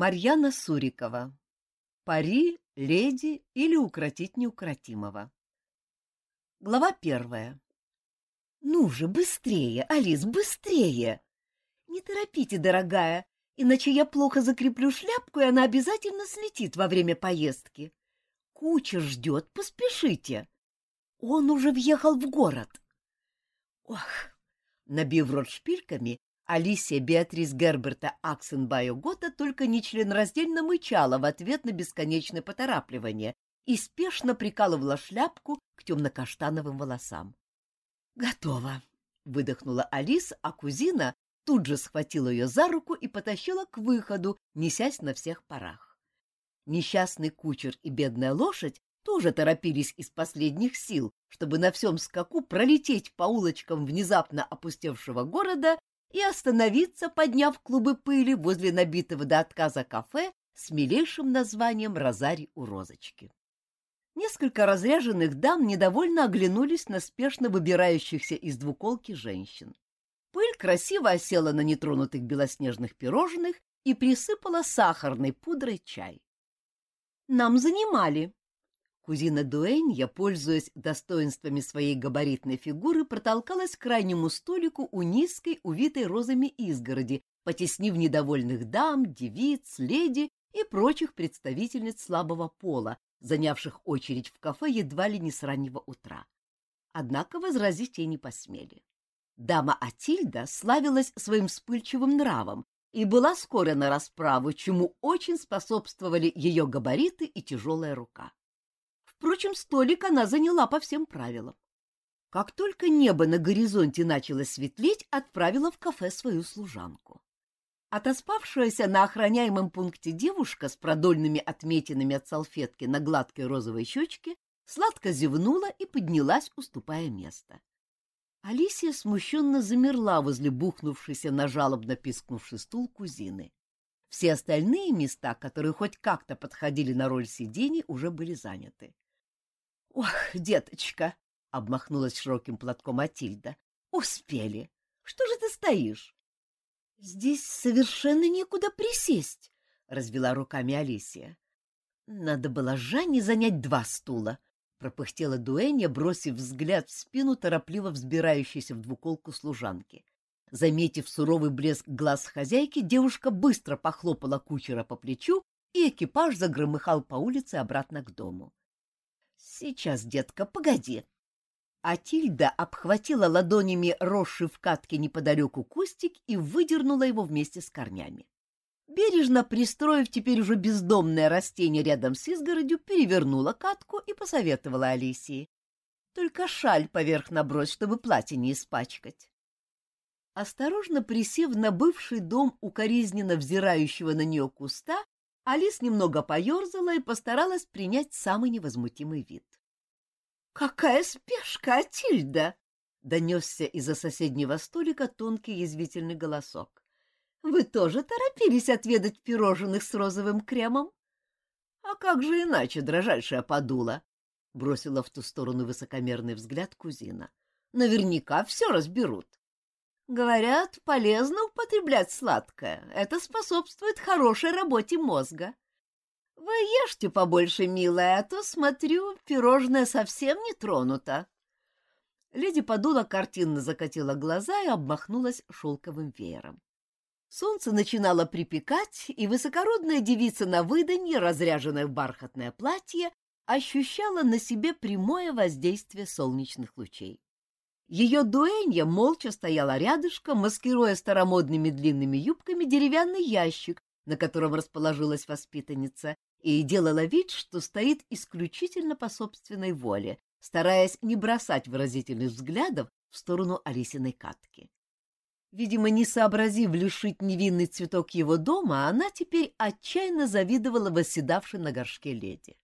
Марьяна Сурикова. Пари, леди или укротить неукротимого. Глава первая. Ну же, быстрее, Алис, быстрее! Не торопите, дорогая, иначе я плохо закреплю шляпку, и она обязательно слетит во время поездки. Кучер ждет, поспешите. Он уже въехал в город. Ох! Набив рот шпильками, Алисия Беатрис Герберта Аксенбайо Гота только нечленораздельно мычала в ответ на бесконечное поторапливание и спешно прикалывала шляпку к темно-каштановым волосам. «Готово!» — выдохнула Алис, а кузина тут же схватила ее за руку и потащила к выходу, несясь на всех парах. Несчастный кучер и бедная лошадь тоже торопились из последних сил, чтобы на всем скаку пролететь по улочкам внезапно опустевшего города и остановиться, подняв клубы пыли возле набитого до отказа кафе с милейшим названием «Розарий у розочки». Несколько разряженных дам недовольно оглянулись на спешно выбирающихся из двуколки женщин. Пыль красиво осела на нетронутых белоснежных пирожных и присыпала сахарной пудрой чай. «Нам занимали», Кузина Дуэнья, пользуясь достоинствами своей габаритной фигуры, протолкалась к крайнему столику у низкой, увитой розами изгороди, потеснив недовольных дам, девиц, леди и прочих представительниц слабого пола, занявших очередь в кафе едва ли не с раннего утра. Однако возразить ей не посмели. Дама Атильда славилась своим вспыльчивым нравом и была скоро на расправу, чему очень способствовали ее габариты и тяжелая рука. Впрочем, столик она заняла по всем правилам. Как только небо на горизонте начало светлеть, отправила в кафе свою служанку. Отоспавшаяся на охраняемом пункте девушка с продольными отметинами от салфетки на гладкой розовой щечке сладко зевнула и поднялась, уступая место. Алисия смущенно замерла возле бухнувшейся на жалобно пискнувший стул кузины. Все остальные места, которые хоть как-то подходили на роль сидений, уже были заняты. Ох, деточка, обмахнулась широким платком Атильда. Успели. Что же ты стоишь? Здесь совершенно некуда присесть, развела руками Алисия. Надо было Жанне занять два стула, пропыхтела Дуэнья, бросив взгляд в спину торопливо взбирающейся в двуколку служанки. Заметив суровый блеск глаз хозяйки, девушка быстро похлопала кучера по плечу, и экипаж загромыхал по улице обратно к дому. Сейчас, детка, погоди. Атильда обхватила ладонями росший в катке неподалеку кустик и выдернула его вместе с корнями. Бережно пристроив теперь уже бездомное растение рядом с изгородью, перевернула катку и посоветовала Алисии. Только шаль поверх набрось, чтобы платье не испачкать. Осторожно присев на бывший дом укоризненно взирающего на нее куста, Алис немного поерзала и постаралась принять самый невозмутимый вид. «Какая спешка, Атильда!» — донесся из-за соседнего столика тонкий язвительный голосок. «Вы тоже торопились отведать пирожных с розовым кремом?» «А как же иначе, дрожайшая подула?» — бросила в ту сторону высокомерный взгляд кузина. «Наверняка все разберут. Говорят, полезно употреблять сладкое. Это способствует хорошей работе мозга. Вы ешьте побольше, милая, а то, смотрю, пирожное совсем не тронуто. Леди подула картинно закатила глаза и обмахнулась шелковым веером. Солнце начинало припекать, и высокородная девица на выданье, разряженная в бархатное платье, ощущала на себе прямое воздействие солнечных лучей. Ее дуэнья молча стояла рядышком, маскируя старомодными длинными юбками деревянный ящик, на котором расположилась воспитанница, и делала вид, что стоит исключительно по собственной воле, стараясь не бросать выразительных взглядов в сторону Алисиной катки. Видимо, не сообразив лишить невинный цветок его дома, она теперь отчаянно завидовала восседавшей на горшке леди.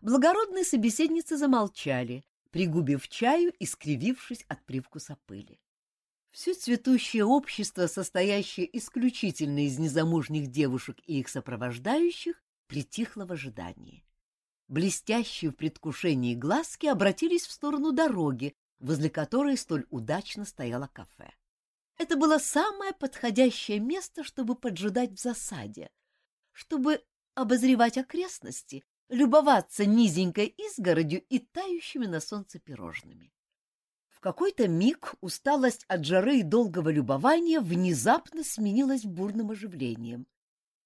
Благородные собеседницы замолчали, пригубив чаю и скривившись от привкуса пыли. Все цветущее общество, состоящее исключительно из незамужних девушек и их сопровождающих, притихло в ожидании. Блестящие в предвкушении глазки обратились в сторону дороги, возле которой столь удачно стояло кафе. Это было самое подходящее место, чтобы поджидать в засаде. чтобы обозревать окрестности, любоваться низенькой изгородью и тающими на солнце пирожными. В какой-то миг усталость от жары и долгого любования внезапно сменилась бурным оживлением.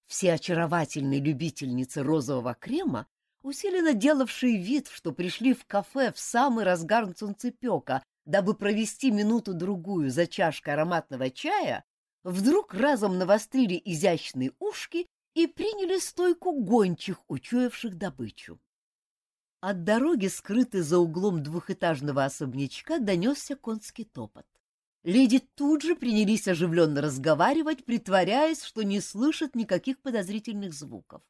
Все очаровательные любительницы розового крема, усиленно делавшие вид, что пришли в кафе в самый разгар солнцепека, дабы провести минуту-другую за чашкой ароматного чая, вдруг разом навострили изящные ушки и приняли стойку гончих, учуявших добычу. От дороги, скрытой за углом двухэтажного особнячка, донесся конский топот. Леди тут же принялись оживленно разговаривать, притворяясь, что не слышат никаких подозрительных звуков.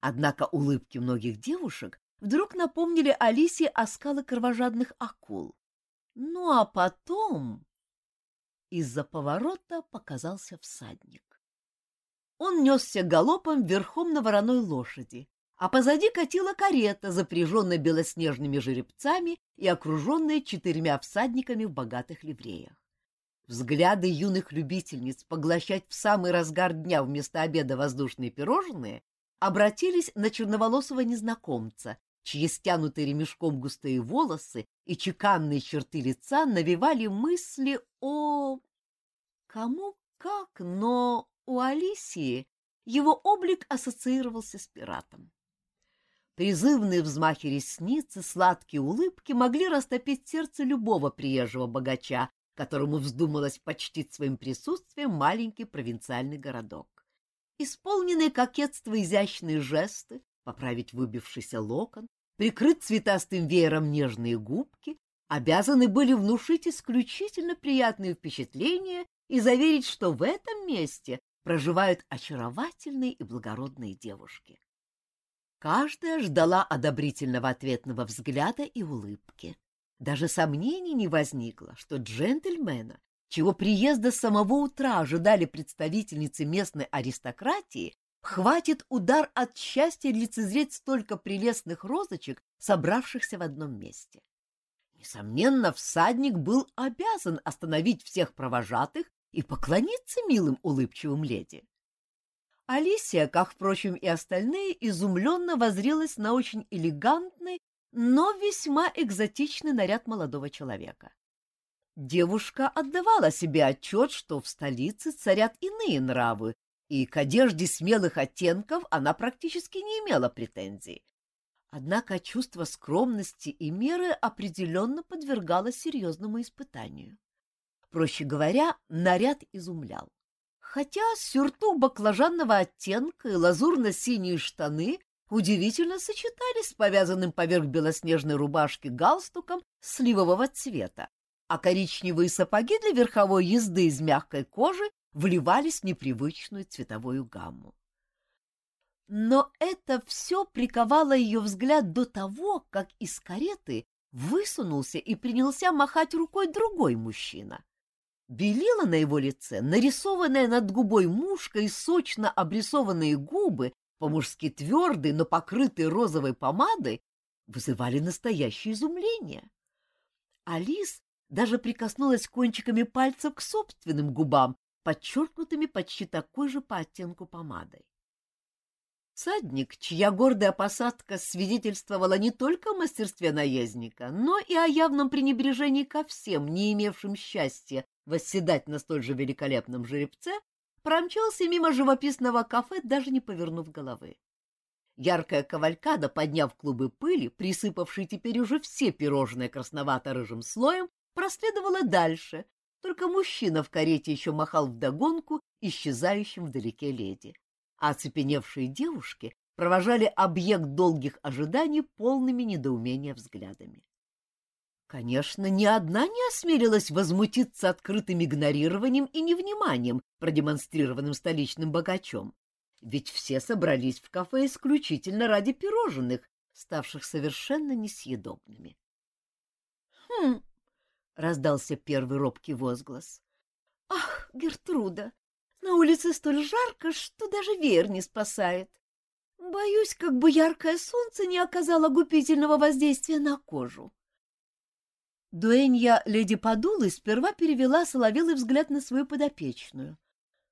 Однако улыбки многих девушек вдруг напомнили Алисе оскалы кровожадных акул. Ну а потом... Из-за поворота показался всадник. Он несся галопом верхом на вороной лошади, а позади катила карета, запряженная белоснежными жеребцами и окруженная четырьмя всадниками в богатых ливреях. Взгляды юных любительниц поглощать в самый разгар дня вместо обеда воздушные пирожные обратились на черноволосого незнакомца, чьи стянутые ремешком густые волосы и чеканные черты лица навевали мысли о... Кому как, но у Алисии его облик ассоциировался с пиратом. Призывные взмахи ресниц и сладкие улыбки могли растопить сердце любого приезжего богача, которому вздумалось почтить своим присутствием маленький провинциальный городок. Исполненные кокетства изящные жесты, поправить выбившийся локон, прикрыть цветастым веером нежные губки, обязаны были внушить исключительно приятные впечатления и заверить, что в этом месте проживают очаровательные и благородные девушки. Каждая ждала одобрительного ответного взгляда и улыбки. Даже сомнений не возникло, что джентльмена, чего приезда с самого утра ожидали представительницы местной аристократии, хватит удар от счастья лицезреть столько прелестных розочек, собравшихся в одном месте. Несомненно, всадник был обязан остановить всех провожатых и поклониться милым улыбчивым леди. Алисия, как, впрочем, и остальные, изумленно возрилась на очень элегантный, но весьма экзотичный наряд молодого человека. Девушка отдавала себе отчет, что в столице царят иные нравы, и к одежде смелых оттенков она практически не имела претензий. Однако чувство скромности и меры определенно подвергалось серьезному испытанию. Проще говоря, наряд изумлял. Хотя сюртук баклажанного оттенка и лазурно-синие штаны удивительно сочетались с повязанным поверх белоснежной рубашки галстуком сливового цвета, а коричневые сапоги для верховой езды из мягкой кожи вливались в непривычную цветовую гамму. Но это все приковало ее взгляд до того, как из кареты высунулся и принялся махать рукой другой мужчина. Белила на его лице, нарисованная над губой мушка и сочно обрисованные губы, по-мужски твердые, но покрытые розовой помадой, вызывали настоящее изумление. Алис даже прикоснулась кончиками пальцев к собственным губам, подчеркнутыми почти такой же по оттенку помадой. Садник, чья гордая посадка свидетельствовала не только о мастерстве наездника, но и о явном пренебрежении ко всем, не имевшим счастья восседать на столь же великолепном жеребце, промчался мимо живописного кафе, даже не повернув головы. Яркая кавалькада, подняв клубы пыли, присыпавшей теперь уже все пирожные красновато-рыжим слоем, проследовала дальше, только мужчина в карете еще махал вдогонку исчезающим вдалеке леди. А оцепеневшие девушки провожали объект долгих ожиданий полными недоумения взглядами. Конечно, ни одна не осмелилась возмутиться открытым игнорированием и невниманием, продемонстрированным столичным богачом. Ведь все собрались в кафе исключительно ради пирожных, ставших совершенно несъедобными. «Хм!» — раздался первый робкий возглас. «Ах, Гертруда, на улице столь жарко, что даже веер не спасает. Боюсь, как бы яркое солнце не оказало губительного воздействия на кожу». Дуэнья леди Падулы сперва перевела соловелый взгляд на свою подопечную.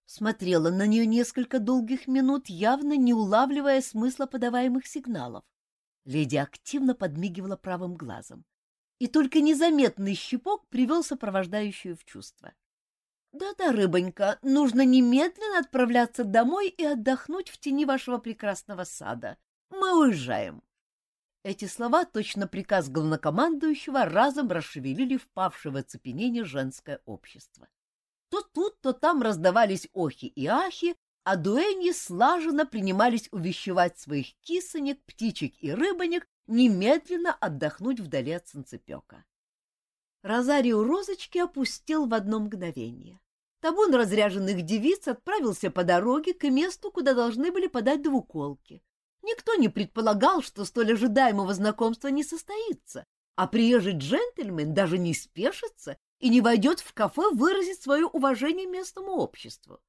смотрела на нее несколько долгих минут, явно не улавливая смысла подаваемых сигналов. Леди активно подмигивала правым глазом, и только незаметный щипок привел сопровождающую в чувство. «Да-да, рыбонька, нужно немедленно отправляться домой и отдохнуть в тени вашего прекрасного сада. Мы уезжаем». Эти слова, точно приказ главнокомандующего, разом расшевелили впавшее в оцепенение женское общество. То тут, то там раздавались охи и ахи, а дуэньи слаженно принимались увещевать своих кисонек, птичек и рыбонек немедленно отдохнуть вдали от санцепека. Розарио розочки опустил в одно мгновение. Табун разряженных девиц отправился по дороге к месту, куда должны были подать двуколки. Никто не предполагал, что столь ожидаемого знакомства не состоится, а приезжий джентльмен даже не спешится и не войдет в кафе выразить свое уважение местному обществу.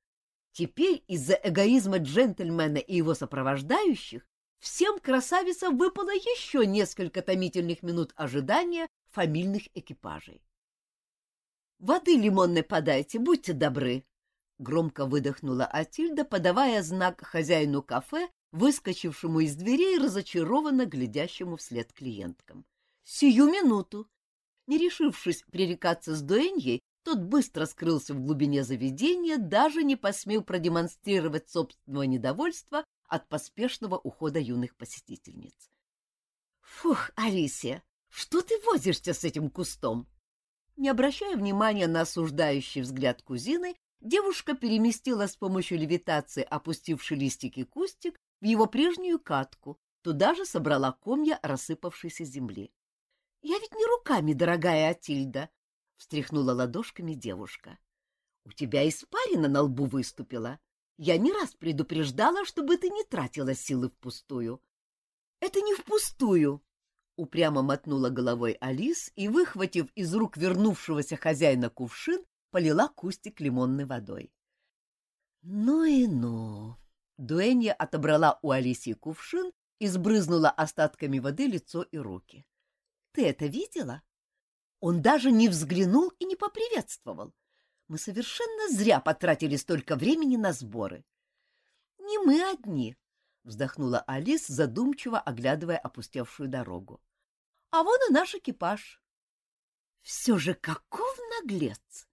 Теперь из-за эгоизма джентльмена и его сопровождающих всем красавицам выпало еще несколько томительных минут ожидания фамильных экипажей. «Воды лимонной подайте, будьте добры!» — громко выдохнула Атильда, подавая знак хозяину кафе, выскочившему из дверей разочарованно глядящему вслед клиенткам. «Сию минуту!» Не решившись пререкаться с Дуэньей, тот быстро скрылся в глубине заведения, даже не посмел продемонстрировать собственного недовольства от поспешного ухода юных посетительниц. «Фух, Алисия, что ты возишься с этим кустом?» Не обращая внимания на осуждающий взгляд кузины, девушка переместила с помощью левитации опустивший листики кустик в его прежнюю катку, туда же собрала комья рассыпавшейся земли. — Я ведь не руками, дорогая Атильда, — встряхнула ладошками девушка. — У тебя испарина на лбу выступила. Я не раз предупреждала, чтобы ты не тратила силы впустую. — Это не впустую, — упрямо мотнула головой Алис и, выхватив из рук вернувшегося хозяина кувшин, полила кустик лимонной водой. — Ну и ну! Дуэнья отобрала у Алисии кувшин и сбрызнула остатками воды лицо и руки. — Ты это видела? Он даже не взглянул и не поприветствовал. Мы совершенно зря потратили столько времени на сборы. — Не мы одни, — вздохнула Алис, задумчиво оглядывая опустевшую дорогу. — А вон и наш экипаж. — Все же каков наглец!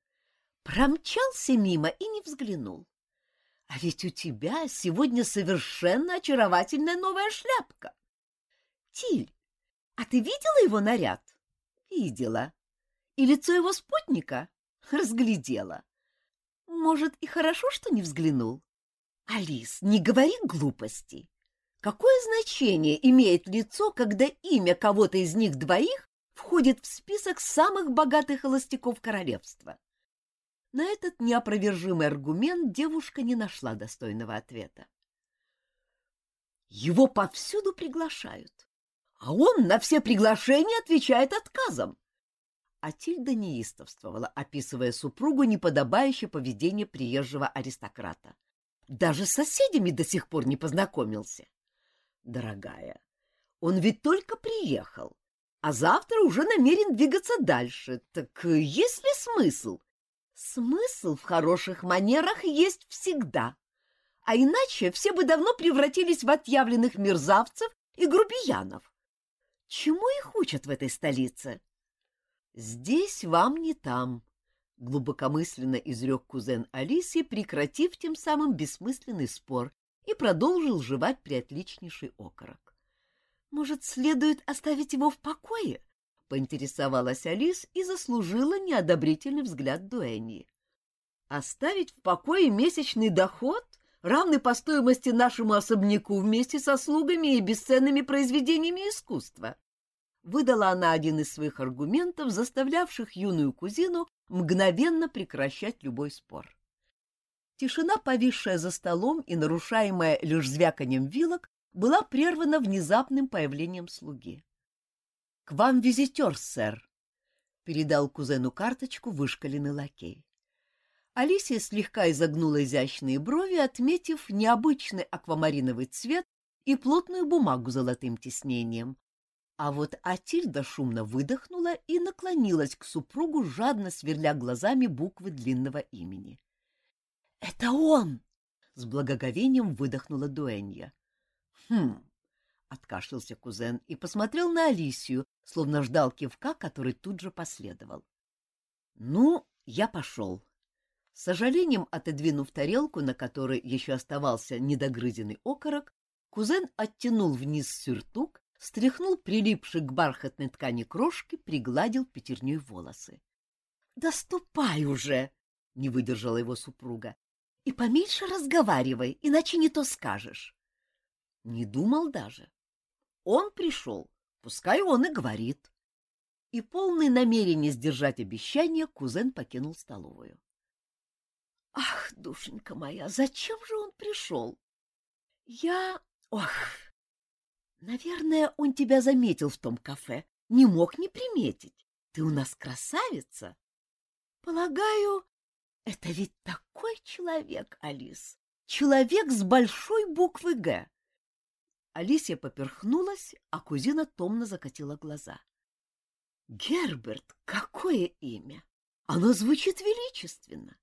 Промчался мимо и не взглянул. А ведь у тебя сегодня совершенно очаровательная новая шляпка. Тиль, а ты видела его наряд? Видела. И лицо его спутника? Разглядела. Может, и хорошо, что не взглянул? Алис, не говори глупостей. Какое значение имеет лицо, когда имя кого-то из них двоих входит в список самых богатых холостяков королевства? На этот неопровержимый аргумент девушка не нашла достойного ответа. Его повсюду приглашают, а он на все приглашения отвечает отказом. А Тильда неистовствовала, описывая супругу неподобающее поведение приезжего аристократа. Даже с соседями до сих пор не познакомился. Дорогая, он ведь только приехал, а завтра уже намерен двигаться дальше. Так есть ли смысл? Смысл в хороших манерах есть всегда. А иначе все бы давно превратились в отъявленных мерзавцев и грубиянов. Чему их учат в этой столице? «Здесь вам не там», — глубокомысленно изрек кузен Алисии, прекратив тем самым бессмысленный спор, и продолжил жевать приотличнейший окорок. «Может, следует оставить его в покое?» — поинтересовалась Алис и заслужила неодобрительный взгляд Дуэнни. «Оставить в покое месячный доход, равный по стоимости нашему особняку вместе со слугами и бесценными произведениями искусства?» выдала она один из своих аргументов, заставлявших юную кузину мгновенно прекращать любой спор. Тишина, повисшая за столом и нарушаемая лишь звяканием вилок, была прервана внезапным появлением слуги. — К вам визитер, сэр, — передал кузену карточку вышкаленный лакей. Алисия слегка изогнула изящные брови, отметив необычный аквамариновый цвет и плотную бумагу золотым тиснением, а вот Атильда шумно выдохнула и наклонилась к супругу, жадно сверля глазами буквы длинного имени. — Это он! — с благоговением выдохнула Дуэнья. — Хм! — откашлялся кузен и посмотрел на Алисию, словно ждал кивка, который тут же последовал. — Ну, я пошел. С сожалением отодвинув тарелку, на которой еще оставался недогрызенный окорок, кузен оттянул вниз сюртук, стряхнул прилипший к бархатной ткани крошки, пригладил пятерней волосы. — Да ступай уже! — не выдержала его супруга. — И поменьше разговаривай, иначе не то скажешь. Не думал даже. Он пришел, пускай он и говорит. И полный намерения сдержать обещание кузен покинул столовую. Ах, душенька моя, зачем же он пришел? Я... Ох! Наверное, он тебя заметил в том кафе. Не мог не приметить. Ты у нас красавица. Полагаю, это ведь такой человек, Алис. Человек с большой буквы «Г». Алисия поперхнулась, а кузина томно закатила глаза. Герберт, какое имя! Оно звучит величественно.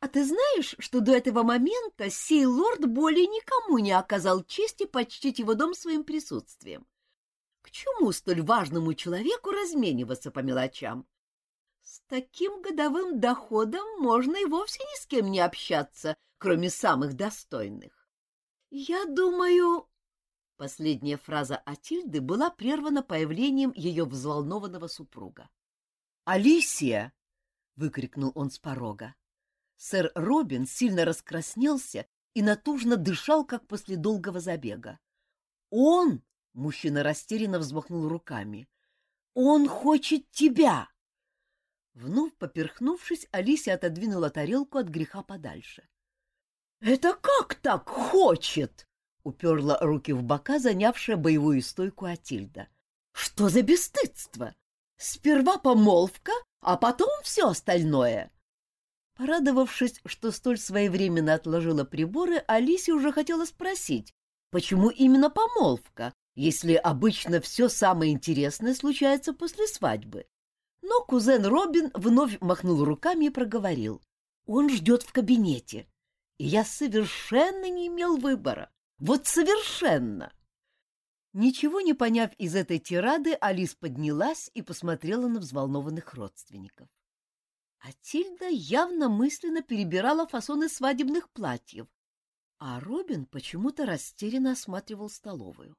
А ты знаешь, что до этого момента сей лорд более никому не оказал чести почтить его дом своим присутствием? К чему столь важному человеку размениваться по мелочам? С таким годовым доходом можно и вовсе ни с кем не общаться, кроме самых достойных. Я думаю... Последняя фраза Атильды была прервана появлением ее взволнованного супруга. «Алисия!» — выкрикнул он с порога. Сэр Робин сильно раскраснелся и натужно дышал, как после долгого забега. «Он!» — мужчина растерянно взмахнул руками. «Он хочет тебя!» Вновь поперхнувшись, Алисия отодвинула тарелку от греха подальше. «Это как так хочет?» — уперла руки в бока, занявшая боевую стойку Атильда. «Что за бесстыдство? Сперва помолвка, а потом все остальное!» Порадовавшись, что столь своевременно отложила приборы, Алисия уже хотела спросить, почему именно помолвка, если обычно все самое интересное случается после свадьбы. Но кузен Робин вновь махнул руками и проговорил. Он ждет в кабинете. И я совершенно не имел выбора. Вот совершенно. Ничего не поняв из этой тирады, Алис поднялась и посмотрела на взволнованных родственников. А Тильда явно мысленно перебирала фасоны свадебных платьев, а Робин почему-то растерянно осматривал столовую.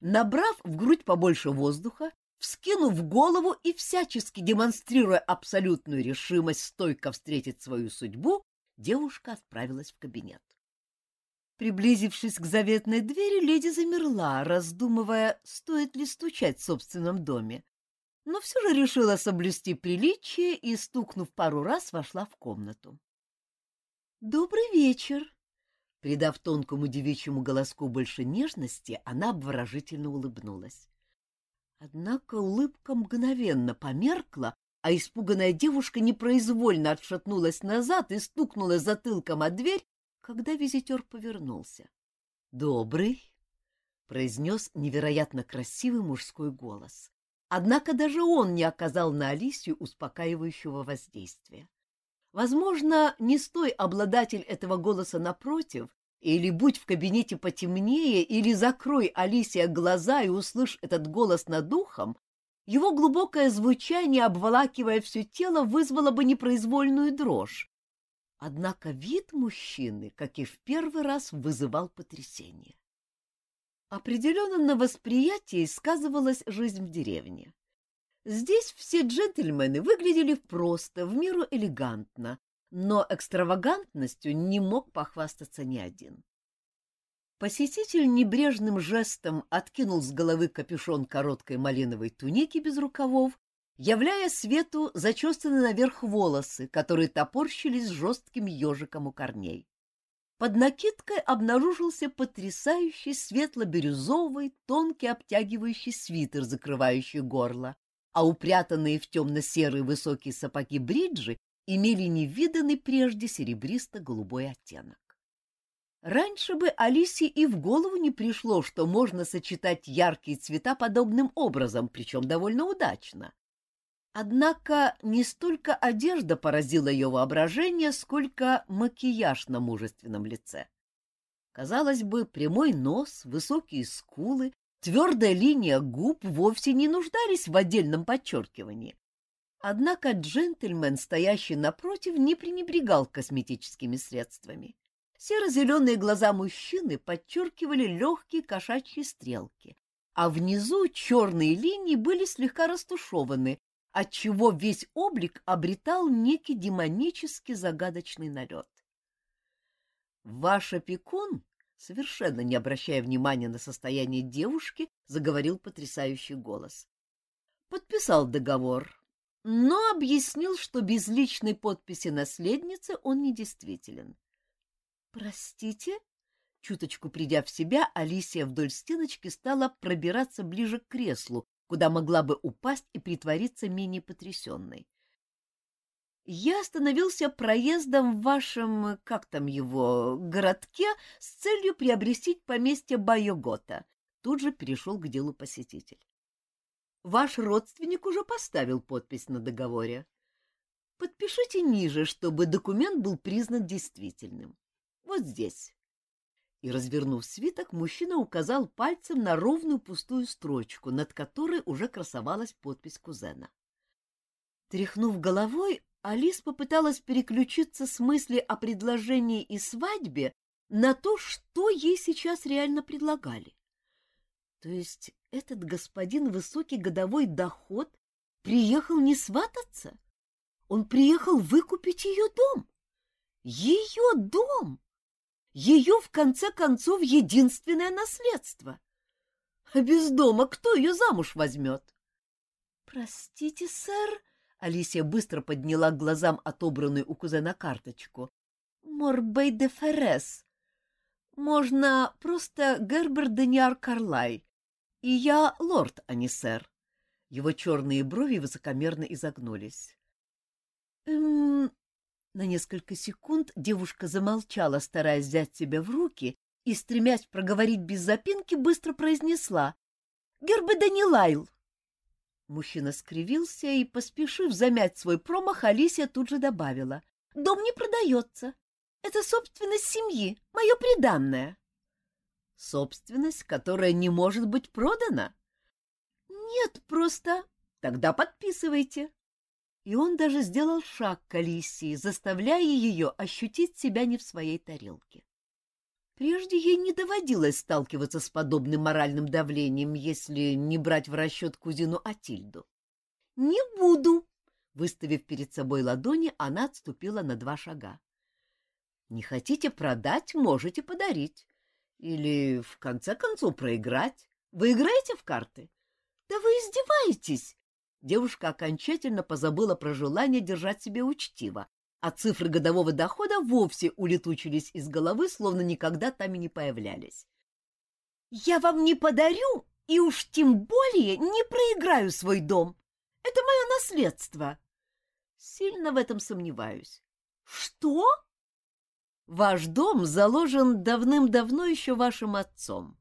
Набрав в грудь побольше воздуха, вскинув голову и всячески демонстрируя абсолютную решимость стойко встретить свою судьбу, девушка отправилась в кабинет. Приблизившись к заветной двери, леди замерла, раздумывая, стоит ли стучать в собственном доме, но все же решила соблюсти приличие и, стукнув пару раз, вошла в комнату. «Добрый вечер!» Придав тонкому девичьему голоску больше нежности, она обворожительно улыбнулась. Однако улыбка мгновенно померкла, а испуганная девушка непроизвольно отшатнулась назад и стукнула затылком о дверь, когда визитер повернулся. «Добрый!» — произнес невероятно красивый мужской голос. Однако даже он не оказал на Алисию успокаивающего воздействия. Возможно, не стой обладатель этого голоса напротив, или будь в кабинете потемнее, или закрой Алисия глаза и услышь этот голос над духом, его глубокое звучание, обволакивая все тело, вызвало бы непроизвольную дрожь. Однако вид мужчины, как и в первый раз, вызывал потрясение. Определенно на восприятии сказывалась жизнь в деревне. Здесь все джентльмены выглядели просто, в меру элегантно, но экстравагантностью не мог похвастаться ни один. Посетитель небрежным жестом откинул с головы капюшон короткой малиновой туники без рукавов, являя свету зачесанные наверх волосы, которые топорщились жестким ежиком у корней. Под накидкой обнаружился потрясающий светло-бирюзовый, тонкий обтягивающий свитер, закрывающий горло, а упрятанные в темно-серые высокие сапоги бриджи имели невиданный прежде серебристо-голубой оттенок. Раньше бы Алисе и в голову не пришло, что можно сочетать яркие цвета подобным образом, причем довольно удачно. Однако не столько одежда поразила ее воображение, сколько макияж на мужественном лице. Казалось бы, прямой нос, высокие скулы, твердая линия губ вовсе не нуждались в отдельном подчеркивании. Однако джентльмен, стоящий напротив, не пренебрегал косметическими средствами. Серо-зеленые глаза мужчины подчеркивали легкие кошачьи стрелки, а внизу черные линии были слегка растушеваны, отчего весь облик обретал некий демонический загадочный налет. «Ваш опекун, совершенно не обращая внимания на состояние девушки, заговорил потрясающий голос. Подписал договор, но объяснил, что без личной подписи наследницы он недействителен. «Простите?» Чуточку придя в себя, Алисия вдоль стеночки стала пробираться ближе к креслу, куда могла бы упасть и притвориться менее потрясенной. Я остановился проездом в вашем, как там его, городке с целью приобрести поместье Байогота. Тут же перешел к делу посетитель. Ваш родственник уже поставил подпись на договоре. Подпишите ниже, чтобы документ был признан действительным. Вот здесь и, развернув свиток, мужчина указал пальцем на ровную пустую строчку, над которой уже красовалась подпись кузена. Тряхнув головой, Алис попыталась переключиться с мысли о предложении и свадьбе на то, что ей сейчас реально предлагали. То есть этот господин высокий годовой доход приехал не свататься? Он приехал выкупить ее дом. Ее дом! Ее, в конце концов, единственное наследство. А без дома кто ее замуж возьмет? — Простите, сэр, — Алисия быстро подняла глазам отобранную у кузена карточку. — Морбей де Феррес. Можно просто Гербер Даниар Карлай. И я лорд, а не сэр. Его черные брови высокомерно изогнулись. «Эм, на несколько секунд девушка замолчала, стараясь взять себя в руки, и, стремясь проговорить без запинки, быстро произнесла «Гербе Данилайл!» Мужчина скривился и, поспешив замять свой промах, Алисия тут же добавила «Дом не продается. Это собственность семьи, мое приданное». «Собственность, которая не может быть продана?» «Нет, просто...» «Тогда подписывайте», и он даже сделал шаг к Алисии, заставляя ее ощутить себя не в своей тарелке. Прежде ей не доводилось сталкиваться с подобным моральным давлением, если не брать в расчет кузину Атильду. «Не буду!» Выставив перед собой ладони, она отступила на два шага. «Не хотите продать, можете подарить. Или, в конце концов, проиграть. Вы играете в карты?» «Да вы издеваетесь!» девушка окончательно позабыла про желание держать себя учтиво, а цифры годового дохода вовсе улетучились из головы, словно никогда там и не появлялись. «Я вам не подарю и уж тем более не проиграю свой дом. Это мое наследство». «Сильно в этом сомневаюсь». «Что?» «Ваш дом заложен давным-давно еще вашим отцом.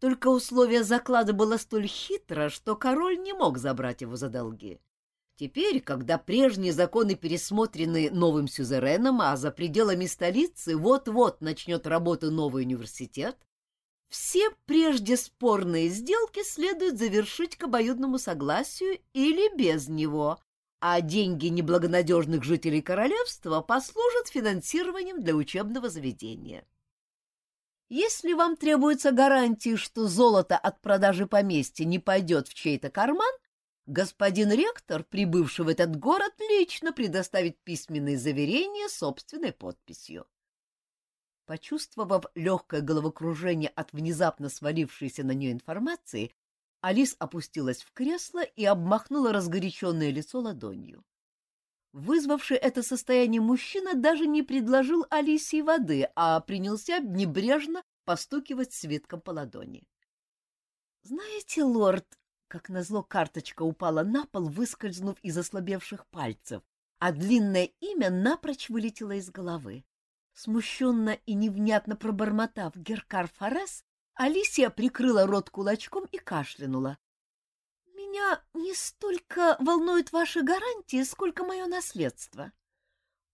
Только условие заклада было столь хитро, что король не мог забрать его за долги. Теперь, когда прежние законы пересмотрены новым сюзереном, а за пределами столицы вот-вот начнет работу новый университет, все прежде спорные сделки следует завершить к обоюдному согласию или без него, а деньги неблагонадежных жителей королевства послужат финансированием для учебного заведения. Если вам требуется гарантии, что золото от продажи поместья не пойдет в чей-то карман, господин ректор, прибывший в этот город, лично предоставит письменные заверения собственной подписью. Почувствовав легкое головокружение от внезапно свалившейся на нее информации, Алис опустилась в кресло и обмахнула разгоряченное лицо ладонью. Вызвавший это состояние мужчина даже не предложил Алисии воды, а принялся небрежно постукивать свитком по ладони. «Знаете, лорд...» Как назло карточка упала на пол, выскользнув из ослабевших пальцев, а длинное имя напрочь вылетело из головы. Смущенно и невнятно пробормотав Геркар Форес, Алисия прикрыла рот кулачком и кашлянула. Меня не столько волнуют ваши гарантии, сколько мое наследство.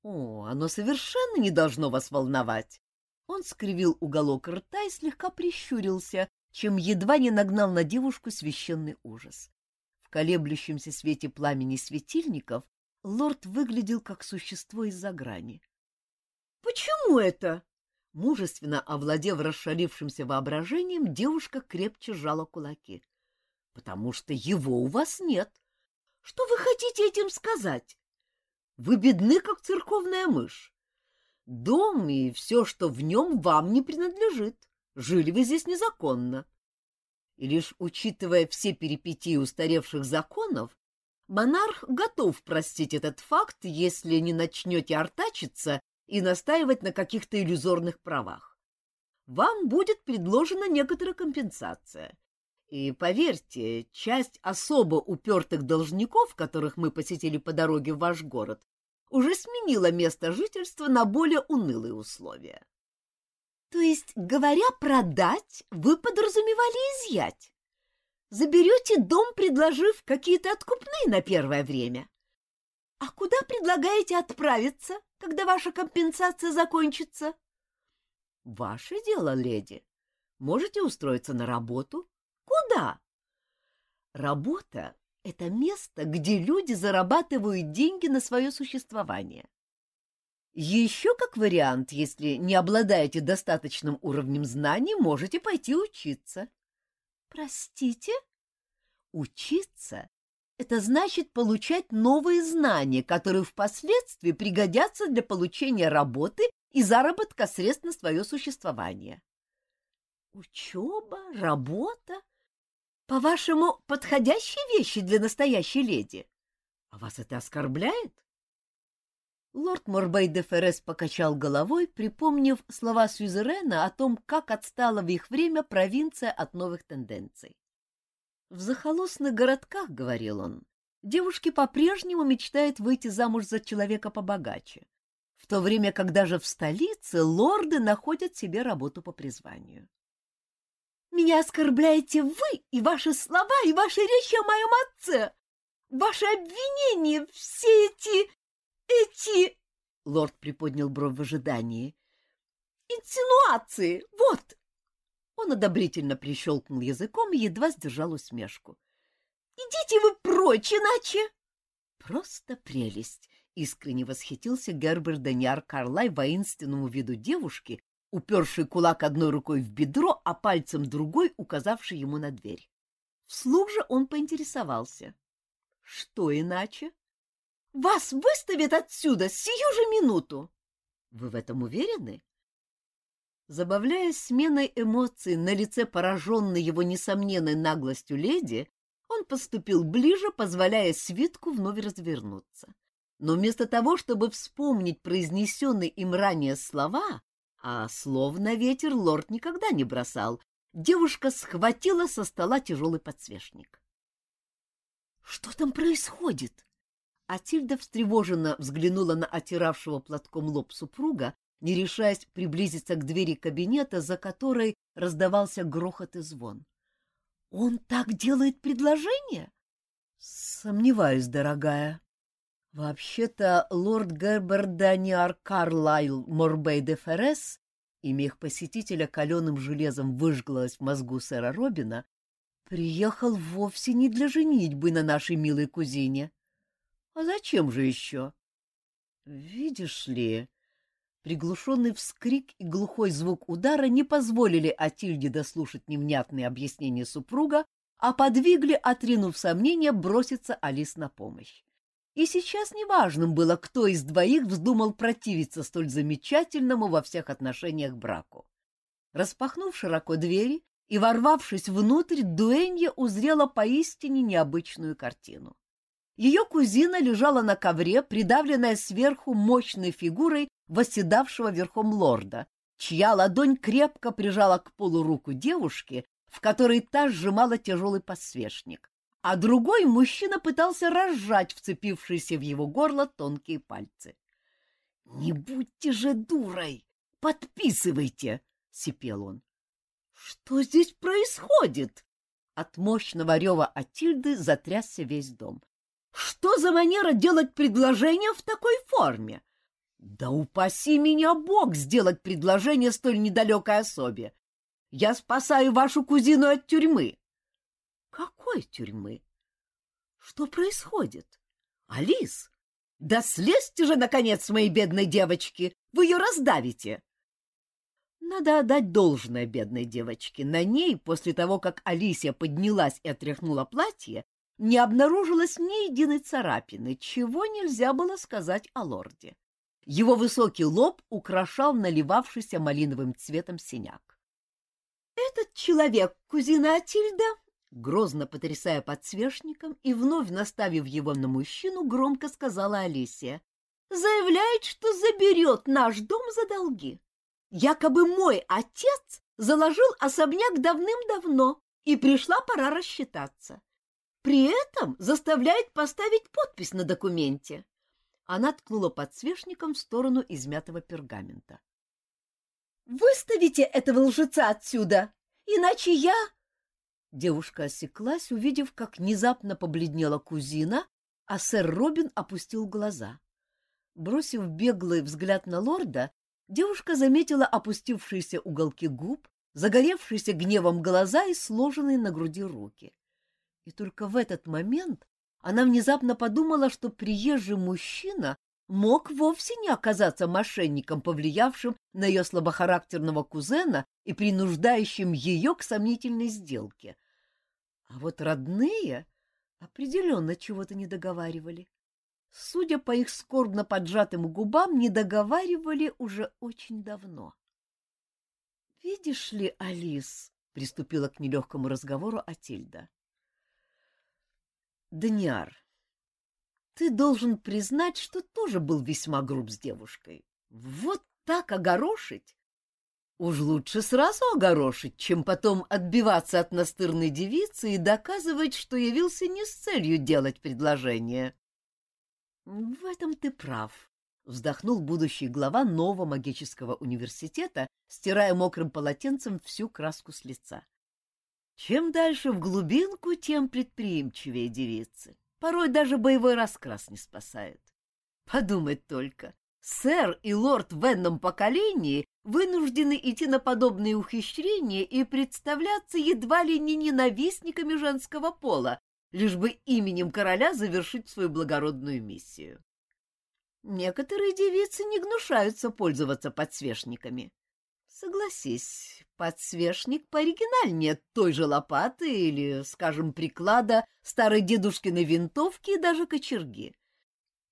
О, оно совершенно не должно вас волновать. Он скривил уголок рта и слегка прищурился, чем едва не нагнал на девушку священный ужас. В колеблющемся свете пламени светильников лорд выглядел как существо из-за грани. — Почему это? Мужественно овладев расшалившимся воображением, девушка крепче сжала кулаки. — Потому что его у вас нет. Что вы хотите этим сказать? Вы бедны, как церковная мышь. Дом и все, что в нем, вам не принадлежит. Жили вы здесь незаконно. И лишь учитывая все перипетии устаревших законов, монарх готов простить этот факт, если не начнете артачиться и настаивать на каких-то иллюзорных правах. Вам будет предложена некоторая компенсация. И поверьте, часть особо упертых должников, которых мы посетили по дороге в ваш город, уже сменила место жительства на более унылые условия. То есть, говоря продать, вы подразумевали изъять? Заберете дом, предложив какие-то откупные на первое время? А куда предлагаете отправиться, когда ваша компенсация закончится? Ваше дело, леди. Можете устроиться на работу? Куда? Работа — это место, где люди зарабатывают деньги на свое существование. Еще как вариант, если не обладаете достаточным уровнем знаний, можете пойти учиться. Простите? Учиться — это значит получать новые знания, которые впоследствии пригодятся для получения работы и заработка средств на свое существование. Учеба, работа — по-вашему, подходящие вещи для настоящей леди? А вас это оскорбляет? Лорд Морбей де Феррес покачал головой, припомнив слова Сюзерена о том, как отстала в их время провинция от новых тенденций. В захолустных городках, — говорил он, — девушки по-прежнему мечтают выйти замуж за человека побогаче, в то время как даже в столице лорды находят себе работу по призванию. «Меня оскорбляете вы и ваши слова, и ваши речи о моем отце! Ваши обвинения, все эти эти...» Лорд приподнял бровь в ожидании. «Инсинуации! Вот!» Он одобрительно прищелкнул языком и едва сдержал усмешку. «Идите вы прочь, иначе...» «Просто прелесть!» — искренне восхитился Герберт Даниар Карлай воинственному виду девушки, уперший кулак одной рукой в бедро, а пальцем другой указавший ему на дверь. Вслух же он поинтересовался. «Что иначе?» Вас выставят отсюда сию же минуту. Вы в этом уверены? Забавляясь сменой эмоций на лице пораженной его несомненной наглостью леди, он поступил ближе, позволяя свитку вновь развернуться. Но вместо того, чтобы вспомнить произнесенные им ранее слова, а слов на ветер лорд никогда не бросал, девушка схватила со стола тяжелый подсвечник. — Что там происходит? Атильда встревоженно взглянула на отиравшего платком лоб супруга, не решаясь приблизиться к двери кабинета, за которой раздавался грохот и звон. — Он так делает предложение? — Сомневаюсь, дорогая. Вообще-то лорд Герберт Даниар Карлайл Морбей де Феррес, имя их посетителя каленым железом выжглось в мозгу сэра Робина, приехал вовсе не для женитьбы на нашей милой кузине. — а зачем же еще? Видишь ли, приглушенный вскрик и глухой звук удара не позволили Атильде дослушать невнятные объяснения супруга, а подвигли, отринув сомнения, броситься Алис на помощь. И сейчас неважным было, кто из двоих вздумал противиться столь замечательному во всех отношениях браку. Распахнув широко двери и ворвавшись внутрь, Дуэнья узрела поистине необычную картину. Ее кузина лежала на ковре, придавленная сверху мощной фигурой восседавшего верхом лорда, чья ладонь крепко прижала к полу руку девушки, в которой та сжимала тяжелый посвечник, а другой мужчина пытался разжать вцепившиеся в его горло тонкие пальцы. — Не будьте же дурой! Подписывайте! — сипел он. — Что здесь происходит? От мощного рева Атильды затрясся весь дом. Что за манера делать предложение в такой форме? Да упаси меня Бог сделать предложение столь недалекой особе. Я спасаю вашу кузину от тюрьмы. Какой тюрьмы? Что происходит? Алис, да слезьте же, наконец, с моей бедной девочки, вы ее раздавите. Надо отдать должное бедной девочке. На ней, после того, как Алисия поднялась и отряхнула платье, не обнаружилось ни единой царапины, чего нельзя было сказать о лорде. Его высокий лоб украшал наливавшийся малиновым цветом синяк. «Этот человек, кузина Атильда, грозно потрясая подсвечником и вновь наставив его на мужчину, громко сказала Алисия, заявляет, что заберет наш дом за долги. Якобы мой отец заложил особняк давным-давно, и пришла пора рассчитаться. При этом заставляет поставить подпись на документе. Она ткнула подсвечником в сторону измятого пергамента. «Выставите этого лжеца отсюда, иначе я...» Девушка осеклась, увидев, как внезапно побледнела кузина, а сэр Робин опустил глаза. Бросив беглый взгляд на лорда, девушка заметила опустившиеся уголки губ, загоревшиеся гневом глаза и сложенные на груди руки. И только в этот момент она внезапно подумала, что приезжий мужчина мог вовсе не оказаться мошенником, повлиявшим на ее слабохарактерного кузена и принуждающим ее к сомнительной сделке. А вот родные определенно чего-то не договаривали судя по их скорбно поджатым губам, не договаривали уже очень давно. «Видишь ли, Алис?» — приступила к нелегкому разговору Атильда. «Даниар, ты должен признать, что тоже был весьма груб с девушкой. Вот так огорошить! Уж лучше сразу огорошить, чем потом отбиваться от настырной девицы и доказывать, что явился не с целью делать предложение. — В этом ты прав, — вздохнул будущий глава нового магического университета, стирая мокрым полотенцем всю краску с лица. Чем дальше в глубинку, тем предприимчивее девицы. Порой даже боевой раскрас не спасает. Подумать только, сэр и лорд в энном поколении вынуждены идти на подобные ухищрения и представляться едва ли не ненавистниками женского пола, лишь бы именем короля завершить свою благородную миссию. Некоторые девицы не гнушаются пользоваться подсвечниками. Согласись, подсвечник пооригинальнее той же лопаты или, скажем, приклада старой дедушкиной винтовки и даже кочерги.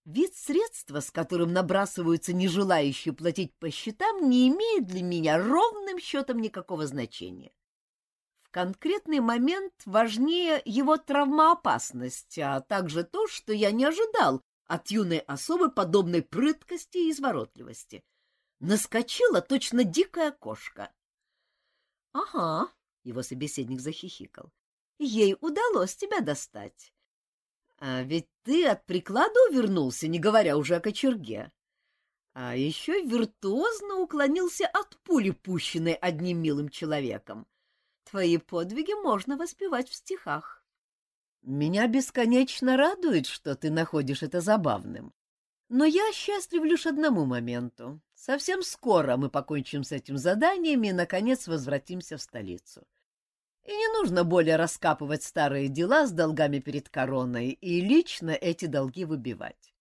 Вид средства, с которым набрасываются не желающие платить по счетам, не имеет для меня ровным счетом никакого значения конкретный момент важнее его травмоопасность, а также то, что я не ожидал от юной особы подобной прыткости и изворотливости. Наскочила точно дикая кошка. — Ага, — его собеседник захихикал, — ей удалось тебя достать. А ведь ты от приклада увернулся, не говоря уже о кочерге. А еще виртуозно уклонился от пули, пущенной одним милым человеком. Твои подвиги можно воспевать в стихах. Меня бесконечно радует, что ты находишь это забавным. Но я счастлив лишь одному моменту. Совсем скоро мы покончим с этим заданием и, наконец, возвратимся в столицу. И не нужно более раскапывать старые дела с долгами перед короной и лично эти долги выбивать.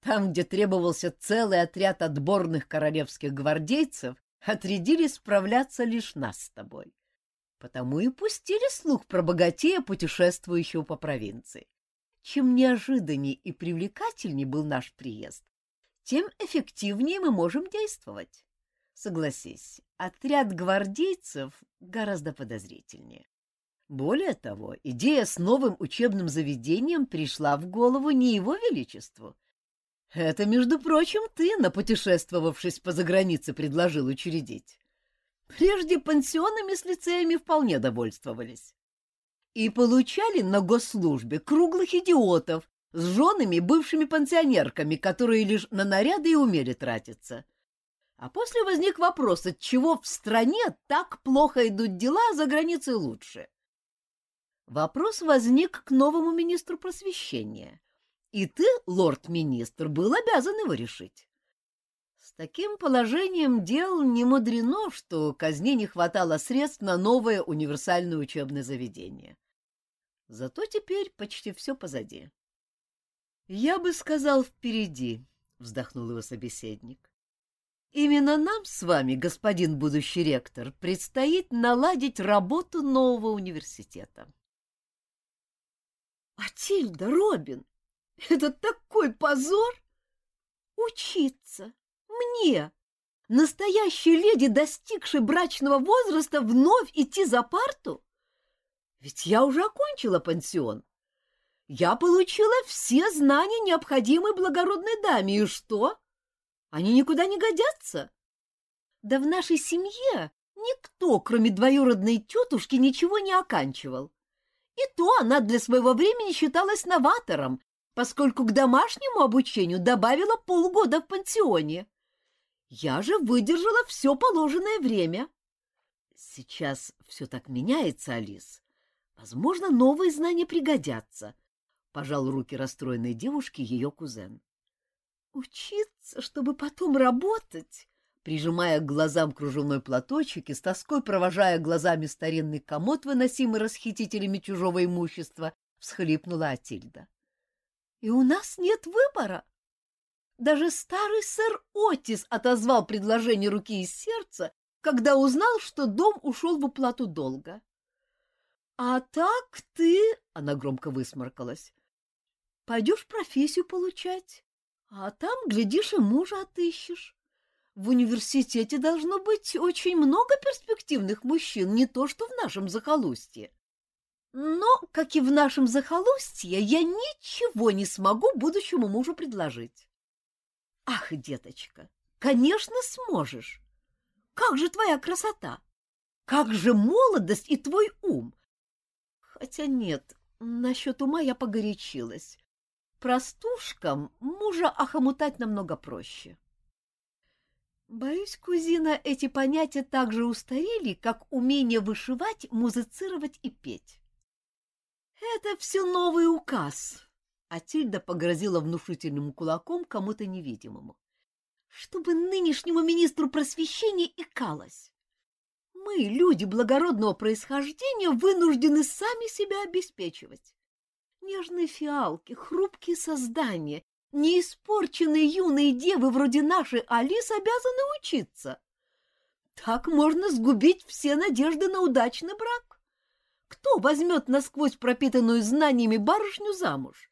Там, где требовался целый отряд отборных королевских гвардейцев, отрядились справляться лишь нас с тобой потому и пустили слух про богатея, путешествующего по провинции. Чем неожиданней и привлекательней был наш приезд, тем эффективнее мы можем действовать. Согласись, отряд гвардейцев гораздо подозрительнее. Более того, идея с новым учебным заведением пришла в голову не его величеству. Это, между прочим, ты, напутешествовавшись по загранице, предложил учредить. Прежде пансионами с лицеями вполне довольствовались. И получали на госслужбе круглых идиотов с женами бывшими пансионерками, которые лишь на наряды и умели тратиться. А после возник вопрос, от чего в стране так плохо идут дела, а за границей лучше. вопрос возник к новому министру просвещения, и ты, лорд-министр, был обязан его решить. С таким положением дел не мудрено, что казни не хватало средств на новое универсальное учебное заведение. Зато теперь почти все позади. — Я бы сказал, впереди, — вздохнул его собеседник. Именно нам с вами, господин будущий ректор, предстоит наладить работу нового университета. Атильда, Робин, это такой позор! Учиться! Мне, настоящей леди, достигшей брачного возраста, вновь идти за парту? Ведь я уже окончила пансион. Я получила все знания, необходимые благородной даме, и что? Они никуда не годятся. Да в нашей семье никто, кроме двоюродной тетушки, ничего не оканчивал. И то она для своего времени считалась новатором, поскольку к домашнему обучению добавила полгода в пансионе. Я же выдержала все положенное время. Сейчас все так меняется, Алис. Возможно, новые знания пригодятся, — пожал руки расстроенной девушки ее кузен. Учиться, чтобы потом работать? Прижимая к глазам кружевной платочек и с тоской провожая глазами старинный комод, выносимый расхитителями чужого имущества, всхлипнула Атильда. — И у нас нет выбора. Даже старый сэр Отис отозвал предложение руки и сердца, когда узнал, что дом ушел в уплату долга. — А так ты, — она громко высморкалась, — пойдешь профессию получать, а там, глядишь, и мужа отыщешь. В университете должно быть очень много перспективных мужчин, не то что в нашем захолустье. Но, как и в нашем захолустье, я ничего не смогу будущему мужу предложить. Ах, деточка, конечно, сможешь. Как же твоя красота? Как же молодость и твой ум? Хотя нет, насчет ума я погорячилась. Простушкам мужа охомутать намного проще. Боюсь, кузина, эти понятия так же устарели, как умение вышивать, музицировать и петь. Это все новый указ, а погрозила внушительным кулаком кому-то невидимому. Чтобы нынешнему министру просвещения икалось. Мы, люди благородного происхождения, вынуждены сами себя обеспечивать. Нежные фиалки, хрупкие создания, неиспорченные юные девы вроде нашей Алис обязаны учиться. Так можно сгубить все надежды на удачный брак. Кто возьмет насквозь пропитанную знаниями барышню замуж?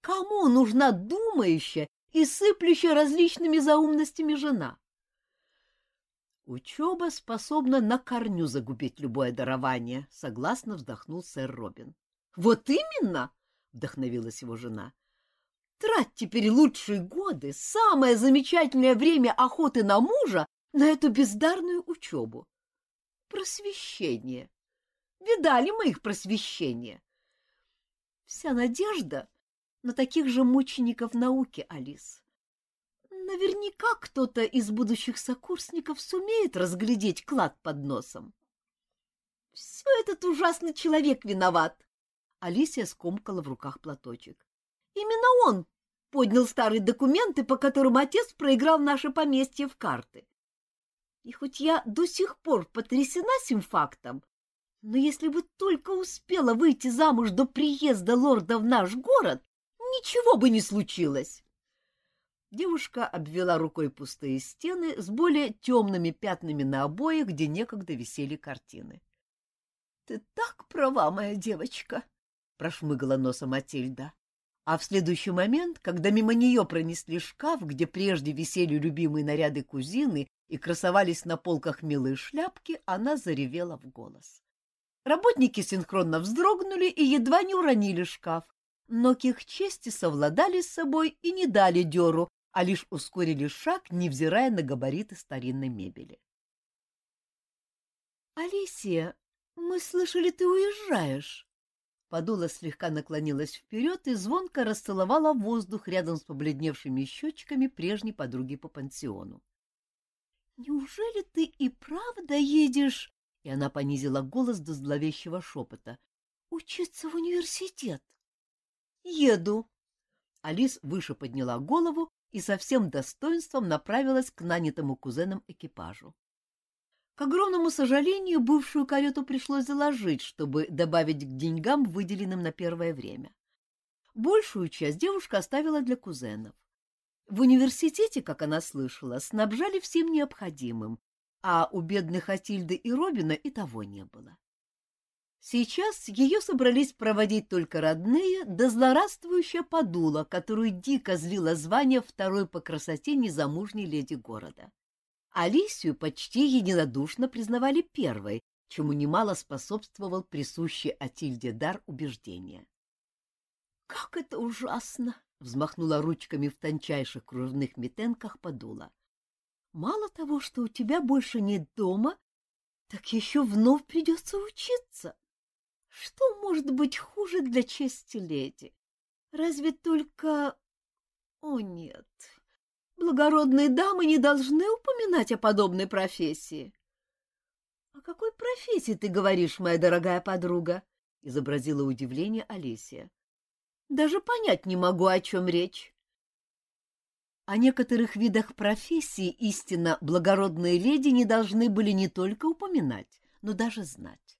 Кому нужна думающая и сыплющая различными заумностями жена? Учеба способна на корню загубить любое дарование, согласно вздохнул сэр Робин. Вот именно, вдохновилась его жена. Трать теперь лучшие годы, самое замечательное время охоты на мужа на эту бездарную учебу. Просвещение. Видали мы их просвещение? Вся надежда на таких же мучеников науки, Алис. Наверняка кто-то из будущих сокурсников сумеет разглядеть клад под носом. Все этот ужасный человек виноват. Алисия скомкала в руках платочек. Именно он поднял старые документы, по которым отец проиграл наше поместье в карты. И хоть я до сих пор потрясена сим фактом, но если бы только успела выйти замуж до приезда лорда в наш город, ничего бы не случилось. Девушка обвела рукой пустые стены с более темными пятнами на обоях, где некогда висели картины. — Ты так права, моя девочка! — прошмыгала носом Матильда. А в следующий момент, когда мимо нее пронесли шкаф, где прежде висели любимые наряды кузины и красовались на полках милые шляпки, она заревела в голос. Работники синхронно вздрогнули и едва не уронили шкаф, но к их чести совладали с собой и не дали дёру, а лишь ускорили шаг, невзирая на габариты старинной мебели. «Алисия, мы слышали, ты уезжаешь!» Подула слегка наклонилась вперед и звонко расцеловала воздух рядом с побледневшими щечками прежней подруги по пансиону. «Неужели ты и правда едешь?» И она понизила голос до зловещего шепота. Учиться в университет. Еду. Алис выше подняла голову и со всем достоинством направилась к нанятому кузеном экипажу. К огромному сожалению, бывшую карету пришлось заложить, чтобы добавить к деньгам, выделенным на первое время. Большую часть девушка оставила для кузенов. В университете, как она слышала, снабжали всем необходимым, а у бедных Атильды и Робина и того не было. Сейчас ее собрались проводить только родные, да злорадствующая подула, которую дико злила звание второй по красоте незамужней леди города. Алисию почти единодушно признавали первой, чему немало способствовал присущий Атильде дар убеждения. — Как это ужасно! — взмахнула ручками в тончайших кружевных метенках подула. — Мало того, что у тебя больше нет дома, так еще вновь придется учиться. Что может быть хуже для чести леди? Разве только... О, нет. Благородные дамы не должны упоминать о подобной профессии. — О какой профессии ты говоришь, моя дорогая подруга? — изобразила удивление Алисия. — Даже понять не могу, о чем речь. О некоторых видах профессии истинно благородные леди не должны были не только упоминать, но даже знать.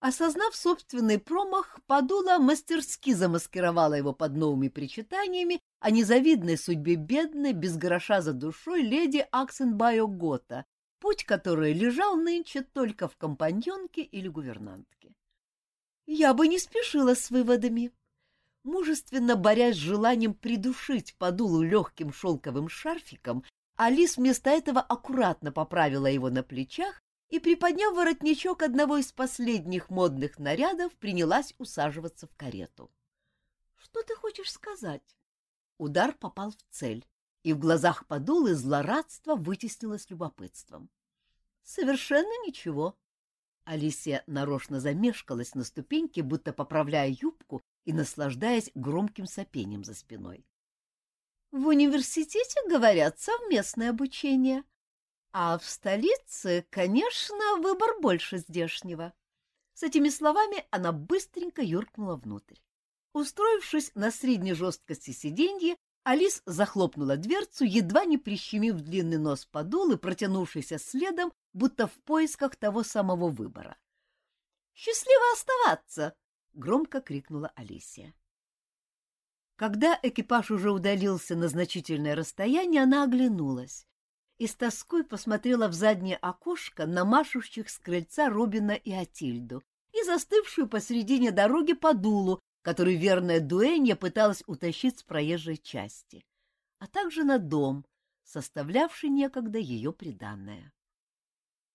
Осознав собственный промах, Падула мастерски замаскировала его под новыми причитаниями о незавидной судьбе бедной, без гроша за душой леди Аксенбайо Гота, путь которой лежал нынче только в компаньонке или гувернантке. Я бы не спешила с выводами. Мужественно борясь с желанием придушить Падулу легким шелковым шарфиком, Алис вместо этого аккуратно поправила его на плечах и, приподняв воротничок одного из последних модных нарядов, принялась усаживаться в карету. — Что ты хочешь сказать? Удар попал в цель, и в глазах подулы злорадство вытеснилось любопытством. — Совершенно ничего. Алисия нарочно замешкалась на ступеньке, будто поправляя юбку и наслаждаясь громким сопением за спиной. — В университете, говорят, совместное обучение, а в столице, конечно, выбор больше здешнего. С этими словами она быстренько юркнула внутрь. Устроившись на средней жесткости сиденья, Алис захлопнула дверцу, едва не прищемив длинный нос подол и протянувшийся следом, будто в поисках того самого выбора. «Счастливо оставаться!» — громко крикнула Алисия. Когда экипаж уже удалился на значительное расстояние, она оглянулась и с тоской посмотрела в заднее окошко на машущих с крыльца Робина и Атильду и застывшую посредине дороги подулу, которую верная дуэнья пыталась утащить с проезжей части, а также на дом, составлявший некогда ее приданное.